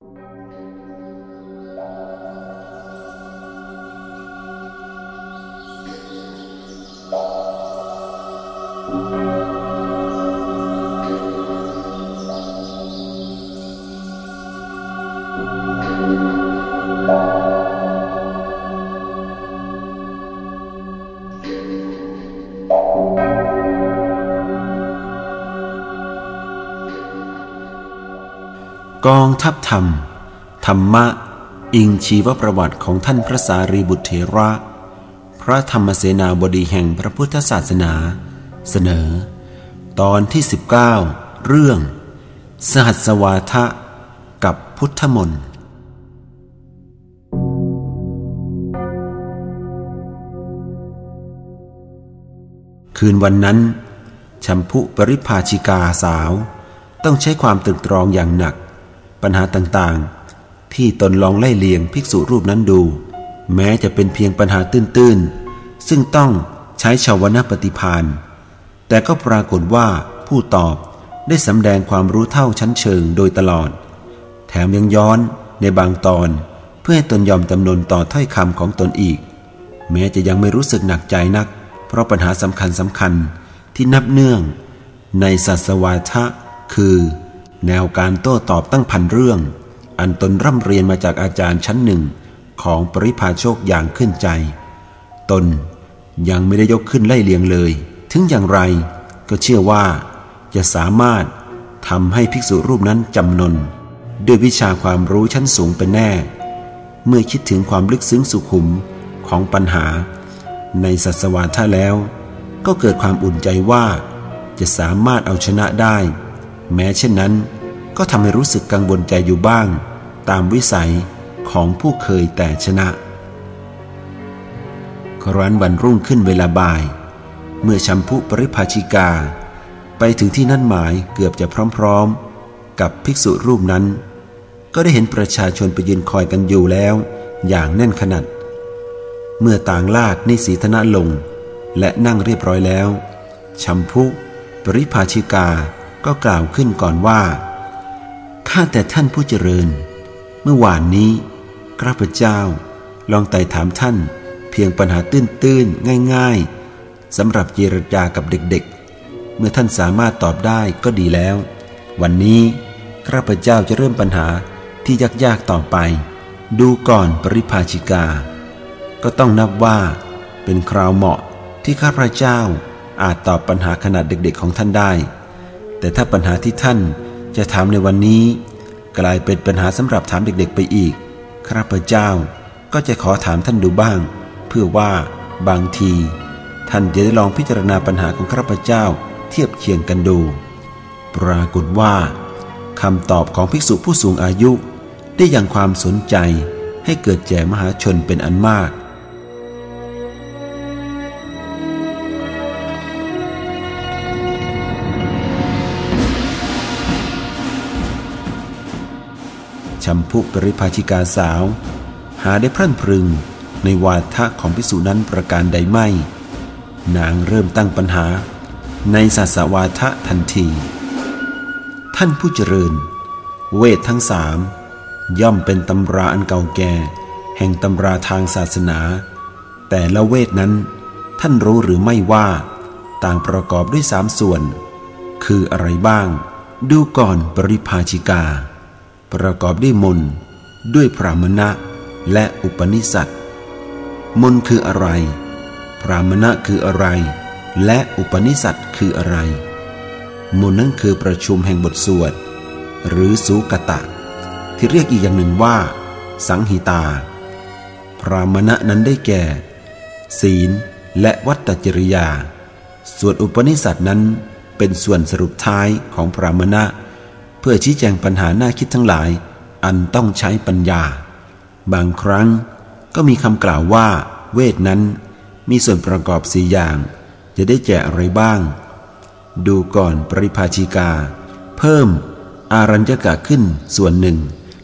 ก องทัพธรรม ธรรมะ อิงชีวประวัติของท่านพระสารีบุตรเถระ พระธรรมเสนาบดีแห่งพระพุทธศาสนา เสนอ ตอนที่ 19 เรื่อง สหัสวาทะ กับพุทธมนต์คืนวันนั้นชัมพุปริภาชิกาสาว ต้องใช้ความตึกตรองอย่างหนัก ปัญหาต่างๆ ที่ตนลองไล่เลียงภิกษุรูปนั้นดู แม้จะเป็นเพียงปัญหาตื้นๆ ซึ่งต้องใช้ชาวนาปฏิพานแต่ก็ปรากฏว่าผู้ตอบได้สำแดงความรู้เท่าชั้นเชิงโดยตลอด แถมยังย้อนในบางตอน เพื่อให้ตนยอมจำนนต่อถ้อยคำของตนอีก แม้จะยังไม่รู้สึกหนักใจนัก เพราะปัญหาสำคัญสำคัญที่นับเนื่อง ในศาสวาทะคือ แนวการโต้ตอบตั้งพันเรื่อง อันตนร่ำเรียนมาจากอาจารย์ชั้นหนึ่งของปริพาโชคอย่างขึ้นใจ ตนยังไม่ได้ยกขึ้นไล่เลียงเลย ถึงอย่างไรก็เชื่อว่า จะสามารถทำให้ภิกษุรูปนั้นจำนน ด้วยวิชาความรู้ชั้นสูงเป็นแน่ เมื่อคิดถึงความลึกซึ้งสุขุมของปัญหา ในสัสวาท่าแล้ว ก็เกิดความอุ่นใจว่า จะสามารถเอาชนะได้ แม้เช่นนั้น ก็ทำให้รู้สึกกังวลใจอยู่บ้าง ตามวิสัยของผู้เคยแต่ชนะ ครั้นวันรุ่งขึ้นเวลาบ่าย เมื่อชัมพุปริภาชิกา ไปถึงที่นั่นหมายเกือบจะพร้อมๆ กับภิกษุรูปนั้น ก็ได้เห็นประชาชนไปยืนคอยกันอยู่แล้ว อย่างแน่นขนาดเมื่อต่างลาดนิสีธนะลง และนั่งเรียบร้อยแล้วชัมพุปริภาชิกาก็กล่าวขึ้นก่อนว่า ข้าแต่ท่านผู้เจริญ เมื่อวานนี้ข้าพเจ้าลองไต่ถามท่าน เพียงปัญหาตื้นๆง่าย ๆสำหรับเจรจากับเด็กๆ เมื่อท่านสามารถตอบได้ก็ดีแล้ว วันนี้ข้าพเจ้าจะเริ่มปัญหาที่ยากๆต่อไป ดูก่อนปริภาชิกา ก็ต้องนับว่าเป็นคราวเหมาะที่ข้าพเจ้าอาจตอบปัญหาขนาดเด็กๆของท่านได้ แต่ถ้าปัญหาที่ท่าน จะถามในวันนี้ กลายเป็นปัญหาสำหรับถามเด็กๆไปอีกข้าพเจ้าก็จะขอถามท่านดูบ้าง เพื่อว่าบางที ท่านจะได้ลองพิจารณาปัญหาของข้าพเจ้าเทียบเคียงกันดู ปรากฏว่าคำตอบของภิกษุผู้สูงอายุ ได้ยังความสนใจให้เกิดแก่มหาชนเป็นอันมาก ชัมพุปริภาชิกาสาว หาได้พรั่นพรึง ในวาทะของพิสุนั้นประการใดไม่ นางเริ่มตั้งปัญหา ในศาสวาทะทันที ท่านผู้เจริญ เวททั้งสามย่อมเป็นตำราอันเก่าแก่ แห่งตำราทางศาสนา แต่ละเวทนั้น ท่านรู้หรือไม่ว่า ต่างประกอบด้วยสามส่วน คืออะไรบ้าง ดูก่อนปริภาชิกา ประกอบด้วยมนด้วยพรามณะและอุปนิสัตมนคืออะไร พรามณะคืออะไร และอุปนิสัตคืออะไร มนนั้นคือประชุมแห่งบทสวด หรือสุกตะ ที่เรียกอีกอย่างหนึ่งว่า สังหิตา พรามณะนั้นได้แก่ ศีลและวัตจริยา ส่วนอุปนิสัตนั้นเป็นส่วนสรุปท้ายของพรามณะ พื่อชี้แจงปัญหาหน้าคิดทั้งหลาย อันต้องใช้ปัญญา บางครั้งก็มีคำกล่าวว่า เวทนั้นมีส่วนประกอบสี่อย่าง จะได้แจกอะไรบ้าง ดูก่อนปริภาชิกา เพิ่ม อารัญญกะขึ้นส่วนหนึ่ง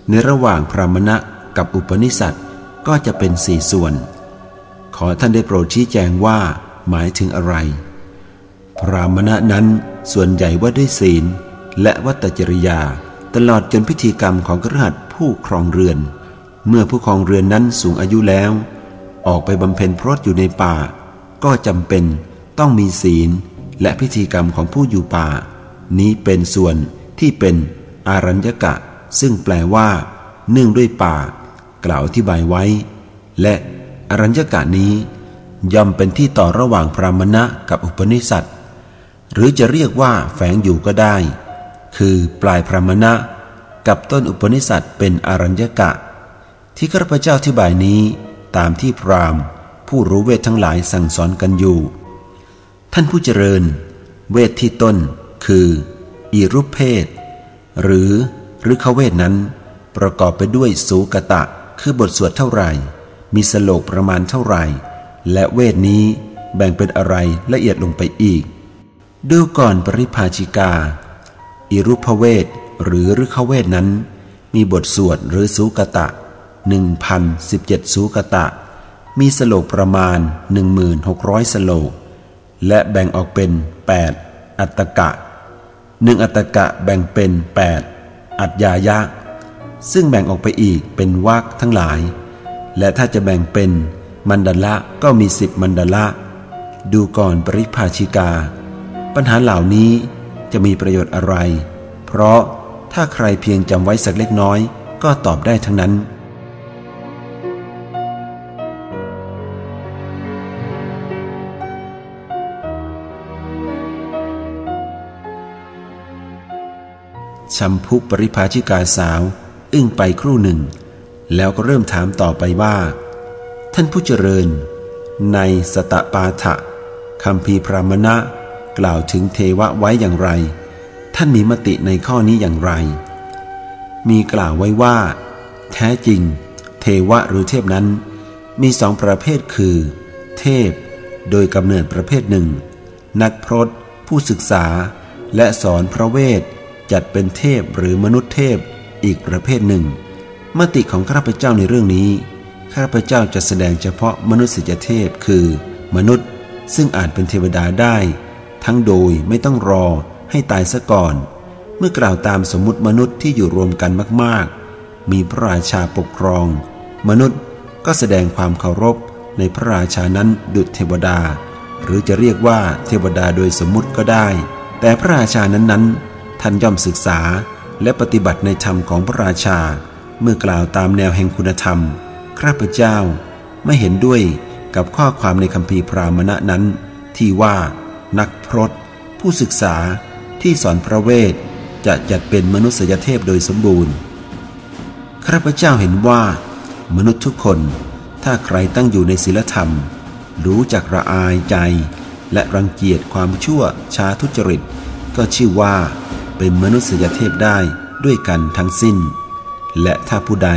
ในระหว่างพรามณะกับอุปนิสัตก็จะเป็นสี่ส่วน ขอท่านได้โปรดชี้แจงว่า หมายถึงอะไร พรามณะนั้นส่วนใหญ่ว่าด้วยศีล และวัตจริยา ตลอดจนพิธีกรรมของกระหัตผู้ครองเรือน เมื่อผู้ครองเรือนนั้นสูงอายุแล้ว ออกไปบำเพ็ญพรตอยู่ในป่า ก็จำเป็นต้องมีศีล และพิธีกรรมของผู้อยู่ป่า นี้เป็นส่วนที่เป็นอารัญญกะ ซึ่งแปลว่า เนื่องด้วยป่า กล่าวอธิบายไว้ และอรัญญกะนี้ย่อมเป็นที่ต่อระหว่างพรามณะกับอุปนิสัตหรือจะเรียกว่าแฝงอยู่ก็ได้ คือปลายพรามณะกับต้นอุปนิสัตเป็นอรัญญกะ ที่ข้าพเจ้าอธิบายนี้ตามที่พรามผู้รู้เวททั้งหลายสั่งสอนกันอยู่ ท่านผู้เจริญ เวทที่ต้นคืออีรูปเพศ หรือหรือเขาเวทนั้น ประกอบไปด้วยสูกตะ คือบทสวดเท่าไหร่ มีสโลกประมาณเท่าไหร่ และเวทนี้แบ่งเป็นอะไรละเอียดลงไปอีก ดูก่อนปริภาชิกา อิรุพเวทหรือฤคเวทนั้น มีบทสวดหรือสูกตะ 1,017 สูกตะ มีสโลกประมาณ 1600 สโลก และแบ่งออกเป็น 8 อัตตกะหนึ่งอัตตกะแบ่งเป็น 8 อัตยายะ ซึ่งแบ่งออกไปอีกเป็นวักทั้งหลาย และถ้าจะแบ่งเป็นมันดละก็มีสิบมันดละ ดูก่อนปริภาชิกา ปัญหาเหล่านี้ จะมีประโยชน์อะไร เพราะถ้าใครเพียงจำไว้สักเล็กน้อย ก็ตอบได้ทั้งนั้นชัมพุปริภาชิกาสาว อึ้งไปครู่หนึ่ง แล้วก็เริ่มถามต่อไปว่า ท่านผู้เจริญ ในสตปาฐะคำพีพรามณะ กล่าวถึงเทวะไว้อย่างไร ท่านมีมติในข้อนี้อย่างไร มีกล่าวไว้ว่า แท้จริง เทวะหรือเทพนั้น มีสองประเภทคือ เทพ โดยกำเนิดประเภทหนึ่ง นักพรตผู้ศึกษา และสอนพระเวท จัดเป็นเทพหรือมนุษย์เทพอีกประเภทหนึ่ง มติของข้าพเจ้าในเรื่องนี้ข้าพเจ้าจะแสดงเฉพาะมนุษยเทพคือ มนุษย์ซึ่งอาจเป็นเทวดาได้ ทั้งโดยไม่ต้องรอให้ตายซะก่อน เมื่อกล่าวตามสมมติมนุษย์ที่อยู่รวมกันมากๆ มีพระราชาปกครอง มนุษย์ก็แสดงความเคารพในพระราชานั้นดุจเทวดา หรือจะเรียกว่าเทวดาโดยสมมุติก็ได้ แต่พระราชานั้นๆ ท่านย่อมศึกษาและปฏิบัติในธรรมของพระราชา เมื่อกล่าวตามแนวแห่งคุณธรรม ข้าพเจ้าไม่เห็นด้วยกับข้อความในคำพีพรามณะนั้นที่ว่า นักพรตผู้ศึกษาที่สอนพระเวทจะจัดเป็นมนุษยเทพโดยสมบูรณ์ข้าพเจ้าเห็นว่า มนุษย์ทุกคนถ้าใครตั้งอยู่ในศีลธรรม รู้จักระอายใจ และรังเกียจความชั่วช้าทุจริต ก็ชื่อว่าเป็นมนุษยเทพได้ด้วยกันทั้งสิ้น และถ้าผู้ใด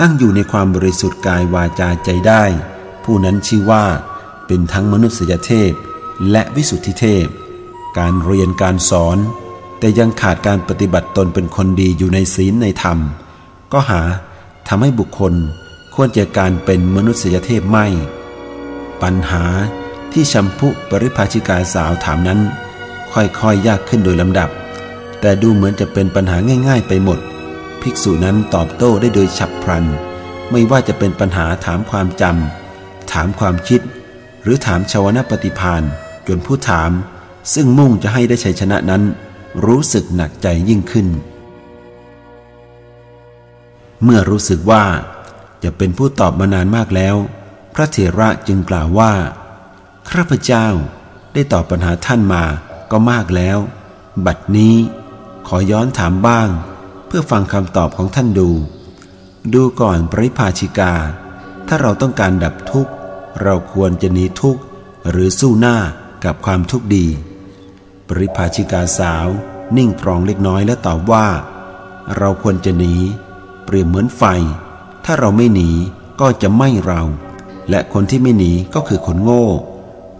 ตั้งอยู่ในความบริสุทธิ์กายวาจาใจได้ ผู้นั้นชื่อว่าเป็นทั้งมนุษยเทพ และวิสุทธิเทพ การเรียนการสอน แต่ยังขาดการปฏิบัติตนเป็นคนดีอยู่ในศีลในธรรม ก็หาทำให้บุคคลควรจะการเป็นมนุษยเทพไม่ ปัญหาที่ชัมพุปริภาชิกาสาวถามนั้น ค่อยๆยยากขึ้นโดยลำดับ แต่ดูเหมือนจะเป็นปัญหาง่าย ๆ ไปหมด ภิกษุนั้นตอบโต้ได้โดยฉับพลัน ไม่ว่าจะเป็นปัญหาถามความจำถามความคิด หรือถามชาวนาปฏิพาน์ จนผู้ถามซึ่งมุ่งจะให้ได้ชัยชนะนั้น รู้สึกหนักใจยิ่งขึ้น เมื่อรู้สึกว่าจะเป็นผู้ตอบมานานมากแล้ว พระเถระจึงกล่าวว่า ข้าพเจ้าได้ตอบปัญหาท่านมาก็มากแล้ว บัดนี้ขอย้อนถามบ้าง เพื่อฟังคำตอบของท่านดู ดูก่อนปริภาชิกา ถ้าเราต้องการดับทุกข์ เราควรจะหนีทุกข์หรือสู้หน้า กับความทุกข์ดี ปริภาชิกาสาวนิ่งพรองเล็กน้อยและตอบว่า เราควรจะหนี เปรียบเหมือนไฟ ถ้าเราไม่หนีก็จะไหม้เรา และคนที่ไม่หนีก็คือคนโง่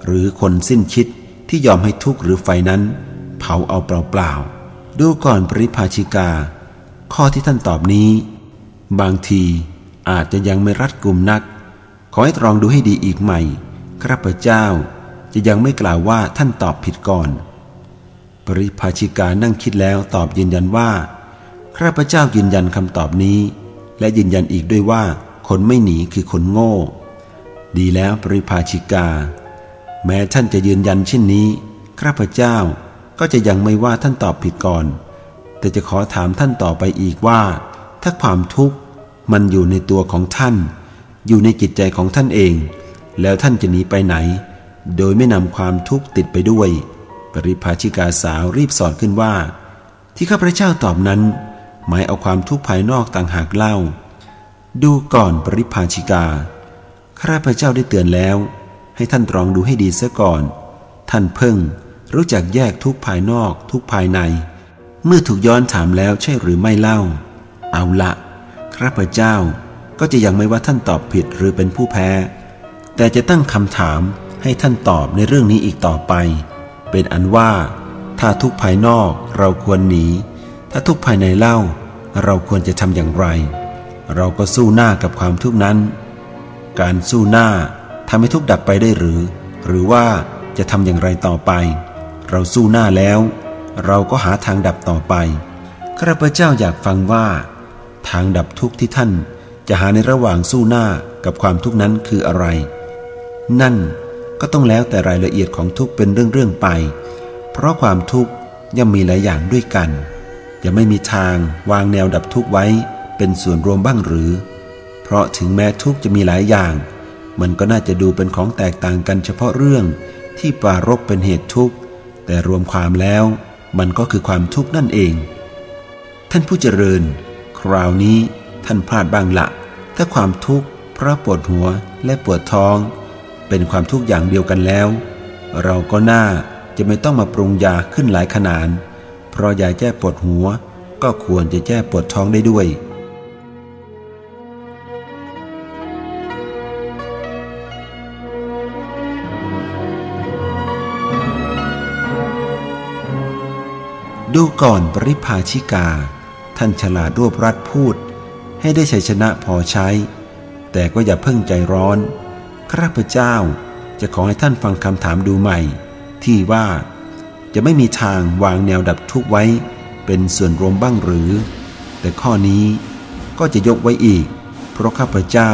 หรือคนสิ้นคิดที่ยอมให้ทุกข์หรือไฟนั้น เผาเอาเปล่าๆดูก่อนปริภาชิกา ข้อที่ท่านตอบนี้ บางทีอาจจะยังไม่รัดกลุ่มนัก ขอให้ตรองดูให้ดีอีกใหม่ข้าพเจ้า จะยังไม่กล่าวว่าท่านตอบผิดก่อน ปริภาชิกานั่งคิดแล้วตอบยืนยันว่าข้าพเจ้ายืนยันคำตอบนี้ และยืนยันอีกด้วยว่า คนไม่หนีคือคนโง่ ดีแล้วปริภาชิกา แม้ท่านจะยืนยันเช่นนี้ข้าพเจ้าก็จะยังไม่ว่าท่านตอบผิดก่อน แต่จะขอถามท่านต่อไปอีกว่า ถ้าความทุกข์มันอยู่ในตัวของท่าน อยู่ในจิตใจของท่านเอง แล้วท่านจะหนีไปไหน โดยไม่นำความทุกข์ติดไปด้วย ปริภาชิกาสาวรีบสอนขึ้นว่า ที่ข้าพเจ้าตอบนั้น หมายเอาความทุกข์ภายนอกต่างหากเล่า ดูก่อนปริภาชิกา ข้าพเจ้าได้เตือนแล้ว ให้ท่านตรองดูให้ดีเสียก่อน ท่านเพิ่ง รู้จักแยกทุกภายนอกทุกภายใน เมื่อถูกย้อนถามแล้วใช่หรือไม่เล่า เอาละข้าพเจ้าก็จะยังไม่ว่าท่านตอบผิดหรือเป็นผู้แพ้ แต่จะตั้งคำถาม ให้ท่านตอบในเรื่องนี้อีกต่อไป เป็นอันว่า ถ้าทุกภายนอกเราควรหนี ถ้าทุกภายในเล่า เราควรจะทำอย่างไร เราก็สู้หน้ากับความทุกข์นั้น การสู้หน้าทำให้ทุกข์ดับไปได้หรือ หรือว่าจะทำอย่างไรต่อไป เราสู้หน้าแล้ว เราก็หาทางดับต่อไปข้าพเจ้าอยากฟังว่า ทางดับทุกข์ที่ท่านจะหาในระหว่างสู้หน้ากับความทุกข์นั้นคืออะไร นั่น ก็ต้องแล้วแต่รายละเอียดของทุกข์เป็นเรื่องๆไป เพราะความทุกข์ย่อมมีหลายอย่างด้วยกันจะไม่มีทางวางแนวดับทุกข์ไว้เป็นส่วนรวมบ้างหรือ เพราะถึงแม้ทุกข์จะมีหลายอย่าง มันก็น่าจะดูเป็นของแตกต่างกันเฉพาะเรื่องที่ปรารบเป็นเหตุทุกข์ แต่รวมความแล้ว มันก็คือความทุกข์นั่นเอง ท่านผู้เจริญ คราวนี้ท่านพลาดบ้างละ ถ้าความทุกข์เพราะปวดหัวและปวดท้อง เป็นความทุกข์อย่างเดียวกันแล้ว เราก็น่าจะไม่ต้องมาปรุงยาขึ้นหลายขนาดเพราะยาแก้ปวดหัว ก็ควรจะแก้ปวดท้องได้ด้วยดูก่อนปริภาชิกา ท่านฉลาดรวบรัดพูด ให้ได้ชัยชนะพอใช้ แต่ก็อย่าเพิ่งใจร้อน ข้าพเจ้าจะขอให้ท่านฟังคำถามดูใหม่ ที่ว่าจะไม่มีทางวางแนวดับทุกไว้ เป็นส่วนรวมบ้างหรือ แต่ข้อนี้ก็จะยกไว้อีก เพราะข้าพเจ้า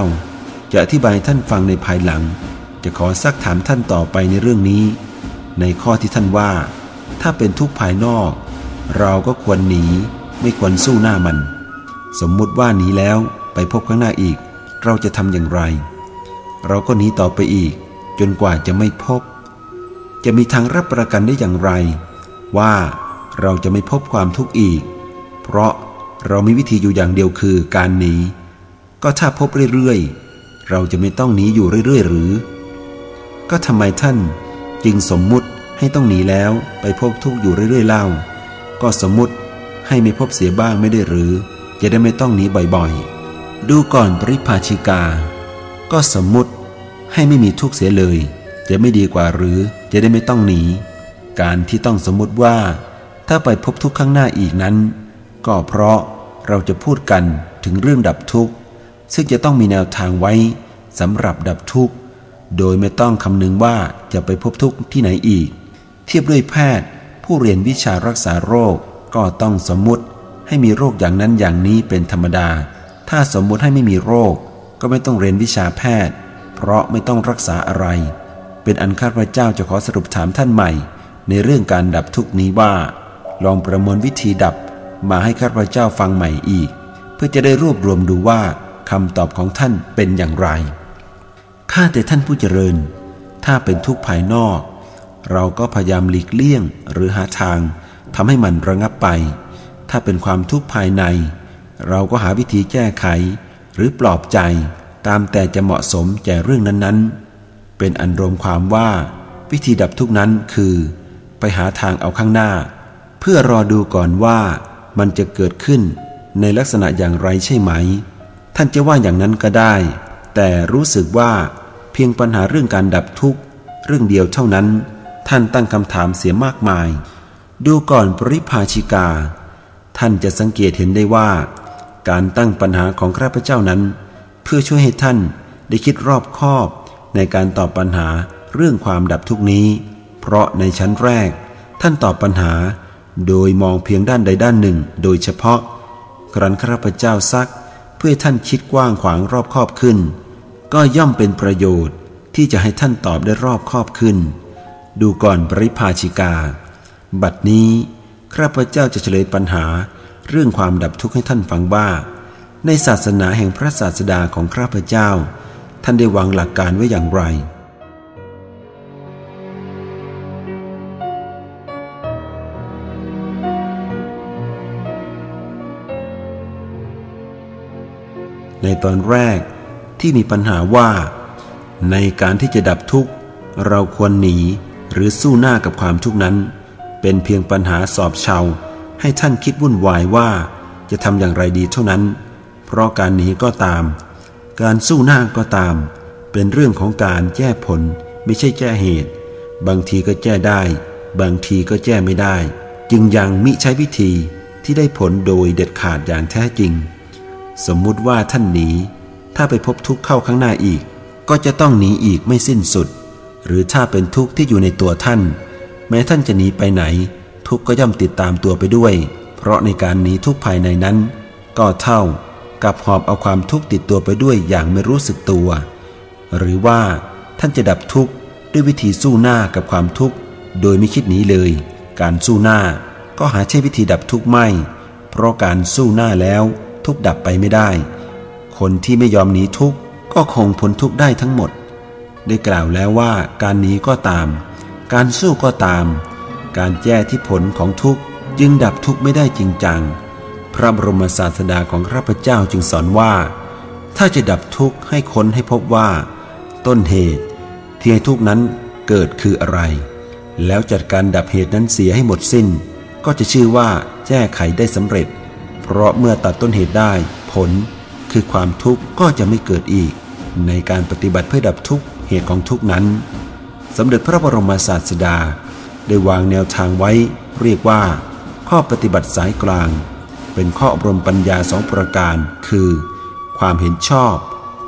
จะอธิบายท่านฟังในภายหลัง จะขอซักถามท่านต่อไปในเรื่องนี้ ในข้อที่ท่านว่า ถ้าเป็นทุกภายนอก เราก็ควรหนีไม่ควรสู้หน้ามัน สมมุติว่าหนีแล้วไปพบข้างหน้าอีก เราจะทำอย่างไร เราก็หนีต่อไปอีก จนกว่าจะไม่พบ จะมีทางรับประกันได้อย่างไร ว่าเราจะไม่พบความทุกข์อีก เพราะเรามีวิธีอยู่อย่างเดียวคือการหนีก็ถ้าพบเรื่อยๆ เราจะไม่ต้องหนีอยู่เรื่อยๆ หรือ ก็ทำไมท่านจึงสมมุติให้ต้องหนีแล้วไปพบทุกข์อยู่เรื่อยๆเล่า ก็สมมุติให้ไม่พบเสียบ้างไม่ได้หรือ จะได้ไม่ต้องหนีบ่อยๆ ดูก่อนปริภาชิกา ก็สมมุติให้ไม่มีทุกข์เสียเลย จะไม่ดีกว่าหรือจะได้ไม่ต้องหนี การที่ต้องสมมุติว่า ถ้าไปพบทุกข์ข้างหน้าอีกนั้น ก็เพราะเราจะพูดกันถึงเรื่องดับทุกข์ซึ่งจะต้องมีแนวทางไว้สำหรับดับทุกข์โดยไม่ต้องคำนึงว่าจะไปพบทุกข์ที่ไหนอีก เทียบด้วยแพทย์ ผู้เรียนวิชารักษาโรคก็ต้องสมมุติให้มีโรคอย่างนั้นอย่างนี้เป็นธรรมดา ถ้าสมมุติให้ไม่มีโรค ก็ไม่ต้องเรียนวิชาแพทย์ เพราะไม่ต้องรักษาอะไร เป็นอันข้าพเจ้าจะขอสรุปถามท่านใหม่ ในเรื่องการดับทุกนี้ว่า ลองประมวลวิธีดับมาให้ข้าพเจ้าฟังใหม่อีก เพื่อจะได้รวบรวมดูว่าคำตอบของท่านเป็นอย่างไรข้าแต่ท่านผู้เจริญ ถ้าเป็นทุกภายนอก เราก็พยายามหลีกเลี่ยงหรือหาทางทำให้มันระงับไป ถ้าเป็นความทุกข์ภายใน เราก็หาวิธีแก้ไข หรือปลอบใจตามแต่จะเหมาะสมแก่เรื่องนั้นๆ เป็นอันรวมความว่า วิธีดับทุกนั้นคือ ไปหาทางเอาข้างหน้า เพื่อรอดูก่อนว่ามันจะเกิดขึ้นในลักษณะอย่างไรใช่ไหม ท่านจะว่าอย่างนั้นก็ได้ แต่รู้สึกว่าเพียงปัญหาเรื่องการดับทุกข์ เรื่องเดียวเท่านั้น ท่านตั้งคำถามเสียมากมาย ดูก่อนปริภาชิกา ท่านจะสังเกตเห็นได้ว่า การตั้งปัญหาของข้าพเจ้านั้น เพื่อช่วยให้ท่านได้คิดรอบคอบในการตอบปัญหาเรื่องความดับทุกนี้ เพราะในชั้นแรก ท่านตอบปัญหา โดยมองเพียงด้านใดด้านหนึ่ง โดยเฉพาะ ครั้นข้าพเจ้าซัก เพื่อท่านคิดกว้างขวางรอบคอบขึ้น ก็ย่อมเป็นประโยชน์ที่จะให้ท่านตอบได้รอบคอบขึ้น ดูก่อนปริภาชิกา บัดนี้ข้าพเจ้าจะเฉลยปัญหา เรื่องความดับทุกข์ให้ท่านฟังว่า ในศาสนาแห่งพระศาสดาของข้าพเจ้า ท่านได้วางหลักการไว้อย่างไร ในตอนแรกที่มีปัญหาว่า ในการที่จะดับทุกข์ เราควรหนีหรือสู้หน้ากับความทุกข์นั้น เป็นเพียงปัญหาสอบเชา ให้ท่านคิดวุ่นวายว่าจะทำอย่างไรดีเท่านั้น เพราะการหนีก็ตาม การสู้หน้าก็ตาม เป็นเรื่องของการแก้ผลไม่ใช่แก้เหตุ บางทีก็แก้ได้ บางทีก็แก้ไม่ได้ จึงยังมิใช้วิธีที่ได้ผลโดยเด็ดขาดอย่างแท้จริง สมมุติว่าท่านหนี ถ้าไปพบทุกข์เข้าข้างหน้าอีก ก็จะต้องหนีอีกไม่สิ้นสุด หรือถ้าเป็นทุกข์ที่อยู่ในตัวท่าน แม้ท่านจะหนีไปไหน ทุกข์ก็ย่อมติดตามตัวไปด้วย เพราะในการหนีทุกข์ภายในนั้น ก็เท่ากับหอบเอาความทุกข์ติดตัวไปด้วยอย่างไม่รู้สึกตัว หรือว่าท่านจะดับทุกข์ด้วยวิธีสู้หน้ากับความทุกข์ โดยไม่คิดหนีเลย การสู้หน้าก็หาใช่วิธีดับทุกข์ไม่ เพราะการสู้หน้าแล้วทุกดับไปไม่ได้ คนที่ไม่ยอมหนีทุกข์ก็คงพ้นทุกข์ได้ทั้งหมด ได้กล่าวแล้วว่าการหนีก็ตาม การสู้ก็ตาม การแก้ที่ผลของทุกข์จึงดับทุกข์ไม่ได้จริงจัง พระบรมศาสดาของข้าพเจ้าจึงสอนว่า ถ้าจะดับทุกข์ให้ค้นให้พบว่า ต้นเหตุที่ให้ทุกข์นั้นเกิดคืออะไร แล้วจัดการดับเหตุนั้นเสียให้หมดสิ้น ก็จะชื่อว่าแก้ไขได้สำเร็จ เพราะเมื่อตัดต้นเหตุได้ผลคือความทุกข์ก็จะไม่เกิดอีก ในการปฏิบัติเพื่อดับทุกข์เหตุของทุกข์นั้น สมเด็จพระบรมศาสดา ได้วางแนวทางไว้ เรียกว่า ข้อปฏิบัติสายกลาง เป็นข้ออบรมปัญญาสองประการ คือ ความเห็นชอบ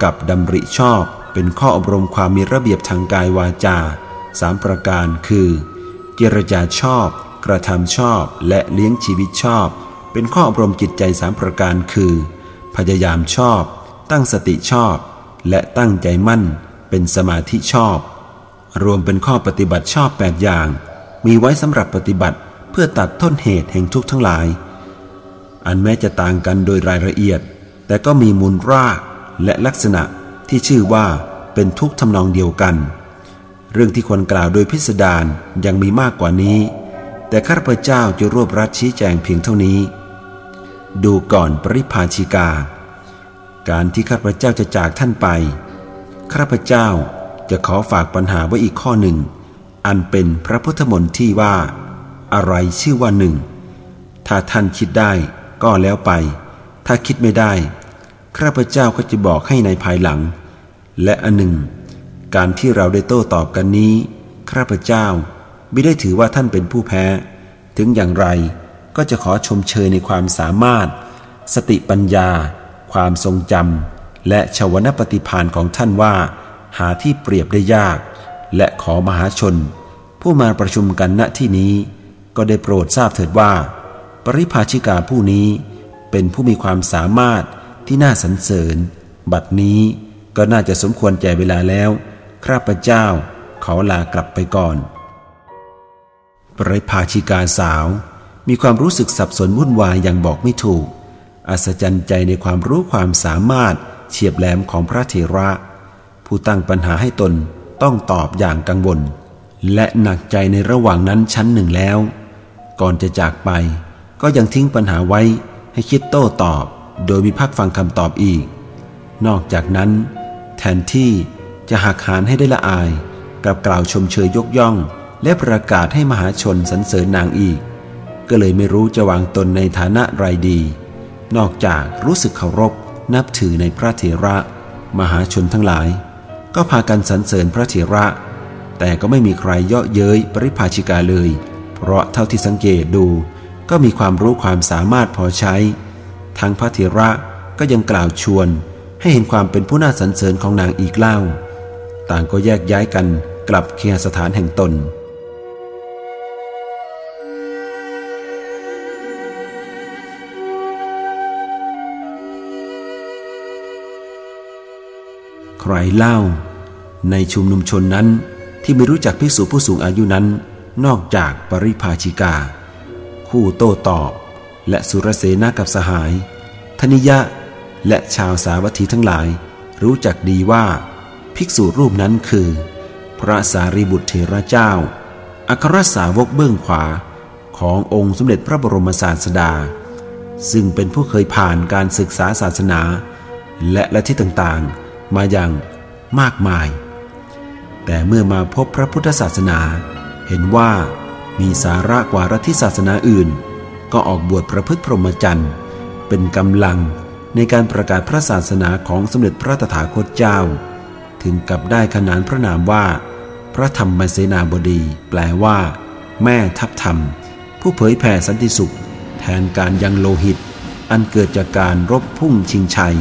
กับดำริชอบ เป็นข้ออบรมความมีระเบียบทางกายวาจาสามประการคือ เจรจาชอบ กระทำชอบ และเลี้ยงชีวิตชอบ เป็นข้ออบรมจิตใจสามประการคือ พยายามชอบ ตั้งสติชอบ และตั้งใจมั่น เป็นสมาธิชอบ รวมเป็นข้อปฏิบัติชอบแปดอย่าง มีไว้สำหรับปฏิบัติเพื่อตัดต้นเหตุแห่งทุกข์ทั้งหลาย อันแม้จะต่างกันโดยรายละเอียด แต่ก็มีมูลรากและลักษณะที่ชื่อว่าเป็นทุกข์ทำนองเดียวกัน เรื่องที่ควรกล่าวโดยพิสดารยังมีมากกว่านี้ แต่ข้าพเจ้าจะรวบรัดชี้แจงเพียงเท่านี้ ดูก่อนปริพาชิกา การที่ข้าพเจ้าจะจากท่านไป ข้าพเจ้าจะขอฝากปัญหาไว้อีกข้อหนึ่ง อันเป็นพระพุทธมนต์ที่ว่า อะไรชื่อว่าหนึ่ง ถ้าท่านคิดได้ก็แล้วไป ถ้าคิดไม่ได้ ข้าพเจ้าก็จะบอกให้ในภายหลัง และอันหนึ่ง การที่เราได้โต้ตอบกันนี้ข้าพเจ้าไม่ได้ถือว่าท่านเป็นผู้แพ้ ถึงอย่างไรก็จะขอชมเชยในความสามารถ สติปัญญา ความทรงจำและชวนปฏิพานของท่านว่า หาที่เปรียบได้ยาก ขอมหาชน ผู้มาประชุมกันณที่นี้ ก็ได้โปรดทราบเถิดว่า ปริภาชิกาผู้นี้ เป็นผู้มีความสามารถที่น่าสรรเสริญ บัดนี้ก็น่าจะสมควรแก่เวลาแล้วข้าพเจ้าขอลากลับไปก่อน ปริภาชิกาสาวมีความรู้สึกสับสนวุ่นวายอย่างบอกไม่ถูก อัศจรรย์ใจในความรู้ความสามารถเฉียบแหลมของพระเถระ ผู้ตั้งปัญหาให้ตน ต้องตอบอย่างกังวล และหนักใจในระหว่างนั้นชั้นหนึ่งแล้ว ก่อนจะจากไป ก็ยังทิ้งปัญหาไว้ให้คิดโต้ตอบ โดยมีพักฟังคำตอบอีก นอกจากนั้น แทนที่จะหักหานให้ได้ละอายกลับกล่าวชมเชยยกย่อง และประกาศให้มหาชนสรรเสริญนางอีก ก็เลยไม่รู้จะวางตนในฐานะไรดี นอกจากรู้สึกเคารพนับถือในพระเถระ มหาชนทั้งหลาย ก็พากันสรรเสริญพระเถระ แต่ก็ไม่มีใครเยาะเย้ยปริภาชิกาเลย เพราะเท่าที่สังเกตดูก็มีความรู้ความสามารถพอใช้ ทั้งพระเถระก็ยังกล่าวชวน ให้เห็นความเป็นผู้น่าสรรเสริญของนางอีกเล่า ต่างก็แยกย้ายกันกลับเคหสถานแห่งตน ใครเล่า ในชุมนุมชนนั้นที่ไม่รู้จักภิกษุผู้สูงอายุนั้น นอกจากปริภาชิกา คู่โต้ตอบ และสุรเสนากับสหาย ธนิยะ และชาวสาวัตถีทั้งหลาย รู้จักดีว่า ภิกษุรูปนั้นคือ พระสารีบุตรเถระเจ้า อัครสาวกเบื้องขวาขององค์สมเด็จพระบรมศาสดา ซึ่งเป็นผู้เคยผ่านการศึกษาศาสนา และละที่ต่างๆ มาอย่างมากมาย แต่เมื่อมาพบพระพุทธศาสนา เห็นว่ามีสาระกว่ารัฐศาสนาอื่น ก็ออกบวชประพฤติพรหมจรรย์ เป็นกำลังในการประกาศพระศาสนาของสมเด็จพระตถาคตเจ้า ถึงกับได้ขนานพระนามว่า พระธรรมเสนาบดี แปลว่า แม่ทัพธรรม ผู้เผยแผ่สันติสุข แทนการยังโลหิต อันเกิดจากการรบพุ่งชิงชัย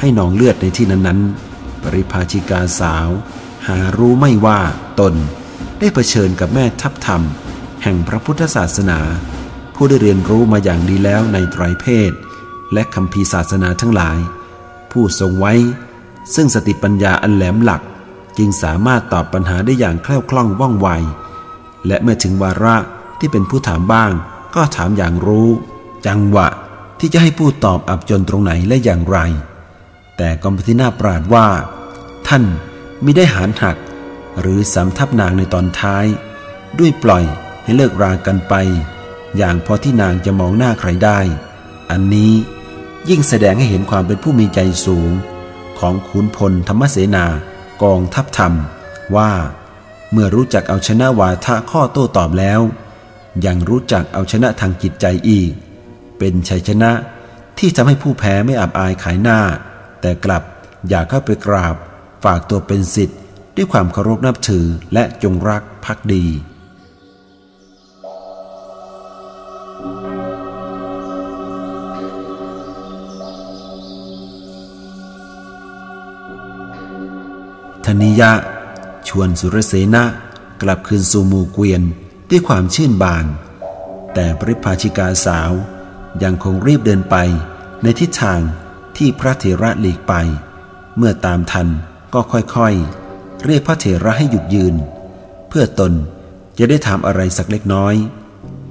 ให้นองเลือดในที่นั้นๆ ปริภาชิกาสาว หารู้ไม่ว่าตน ได้เผชิญกับแม่ทัพธรรม แห่งพระพุทธศาสนา ผู้ได้เรียนรู้มาอย่างดีแล้วในไตรเพศ และคำพีศาสนาทั้งหลาย ผู้ทรงไว้ ซึ่งสติปัญญาอันแหลมหลักจึงสามารถตอบปัญหาได้อย่างแคล่วคล่องว่องไว และเมื่อถึงวาระที่เป็นผู้ถามบ้าง ก็ถามอย่างรู้ จังหวะที่จะให้ผู้ตอบอับจนตรงไหนและอย่างไร แต่กรมพินาปราดว่า ท่านมิได้หารหัก หรือสำทับนางในตอนท้าย ด้วยปล่อยให้เลิกรากันไป อย่างพอที่นางจะมองหน้าใครได้ อันนี้ยิ่งแสดงให้เห็นความเป็นผู้มีใจสูง ของขุนพลธรรมเสนากองทัพธรรม ว่าเมื่อรู้จักเอาชนะวาทะข้อโต้ตอบแล้ว ยังรู้จักเอาชนะทางจิตใจอีก เป็นชัยชนะที่ทำให้ผู้แพ้ไม่อับอายขายหน้า แต่กลับอยากเข้าไปกราบ ฝากตัวเป็นสิทธิ์ด้วยความเคารพนับถือและจงรักภักดีธนิยะ ชวนสุรเสนะ กลับคืนสู่มูเกวียนด้วยความชื่นบาน แต่ปริภาชิกาสาวยังคงรีบเดินไปในทิศทาง ที่พระเถระหลีกไป เมื่อตามทันก็ค่อยๆ เรียกพระเถระให้หยุดยืน เพื่อตนจะได้ถามอะไรสักเล็กน้อย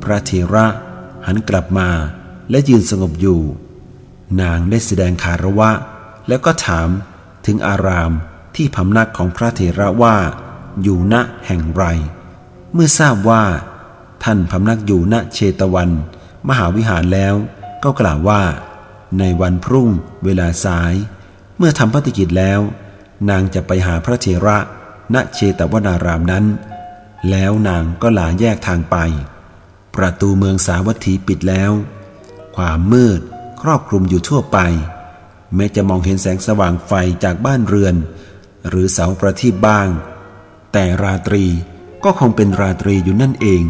พระเถระหันกลับมาและยืนสงบอยู่ นางได้แสดงคารวะ แล้วก็ถามถึงอารามที่พำนักของพระเถระว่าอยู่ณแห่งไร เมื่อทราบว่า ท่านพำนักอยู่ณเชตวัน มหาวิหารแล้วก็กล่าวว่า ในวันพรุ่ง เวลาสาย เมื่อทำปฏิกิจแล้ว นางจะไปหาพระเถระณเชตวนารามนั้น แล้วนางก็ลาแยกทางไป ประตูเมืองสาวัตถีปิดแล้ว ความมืดครอบคลุมอยู่ทั่วไป แม้จะมองเห็นแสงสว่างไฟจากบ้านเรือน หรือเสาประทีปบ้าง แต่ราตรีก็คงเป็นราตรีอยู่นั่นเอง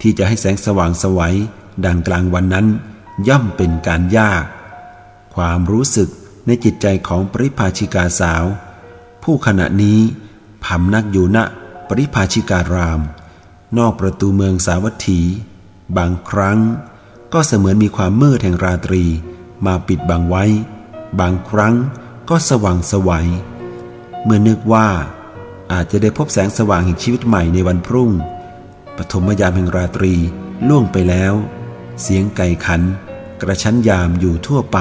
ที่จะให้แสงสว่างสวัยดังกลางวันนั้น ย่อมเป็นการยาก ความรู้สึกในจิตใจของปริภาชิกาสาว ผู้ขณะนี้พำนักอยู่ณปริภาชิการาม นอกประตูเมืองสาวัตถี บางครั้ง ก็เสมือนมีความมืดแห่งราตรี มาปิดบังไว้ บางครั้งก็สว่างสวัย เมื่อนึกว่าอาจจะได้พบแสงสว่างแห่งชีวิตใหม่ในวันพรุ่ง ปฐมยามแห่งราตรีล่วงไปแล้ว เสียงไก่ขัน กระชั้นยามอยู่ทั่วไป